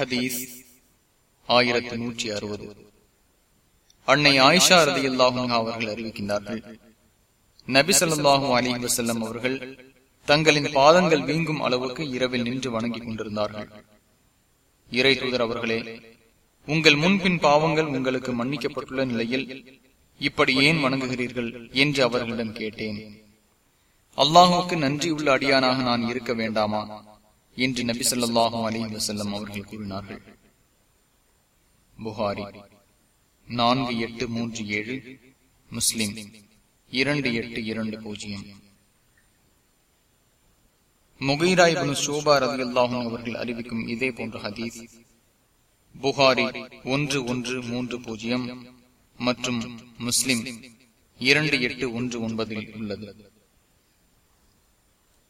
ஹதீஸ் ஆயிரத்தி நூற்றி அறுபது. அன்னை ஆயிஷா ரதி அல்லாஹும் அவர்கள் அறிவிக்கின்றார்கள். நபி சொல்லாஹு அலி வசல்லம் அவர்கள் தங்களின் பாதங்கள் வீங்கும் அளவுக்கு இரவில் நின்று வணங்கிக் கொண்டிருந்தார்கள். இறை தூதர் அவர்களே உங்கள் முன்பின் பாவங்கள் உங்களுக்கு மன்னிக்கப்பட்டுள்ள நிலையில் இப்படி ஏன் வணங்குகிறீர்கள் என்று அவர்களிடம் கேட்டேன். அல்லாஹுக்கு நன்றியுள்ள அடியானாக நான் இருக்க வேண்டாமா? என்று நபி சொல்லாஹும் அலி வசல்லம் அவர்கள் கூறினார்கள். புகாரி நான்கு எட்டு மூன்று ஏழு முஸ்லிம் இரண்டு எட்டு இரண்டு பூஜ்ஜியம். முகைராய்பனு சோபா ரவி அல்லாஹும் அவர்கள் அறிவிக்கும் இதே போன்ற ஹதீஸ் புகாரி ஒன்று ஒன்று மூன்று பூஜ்ஜியம் மற்றும் முஸ்லிம் இரண்டு எட்டு ஒன்று ஒன்பதில் உள்ளது.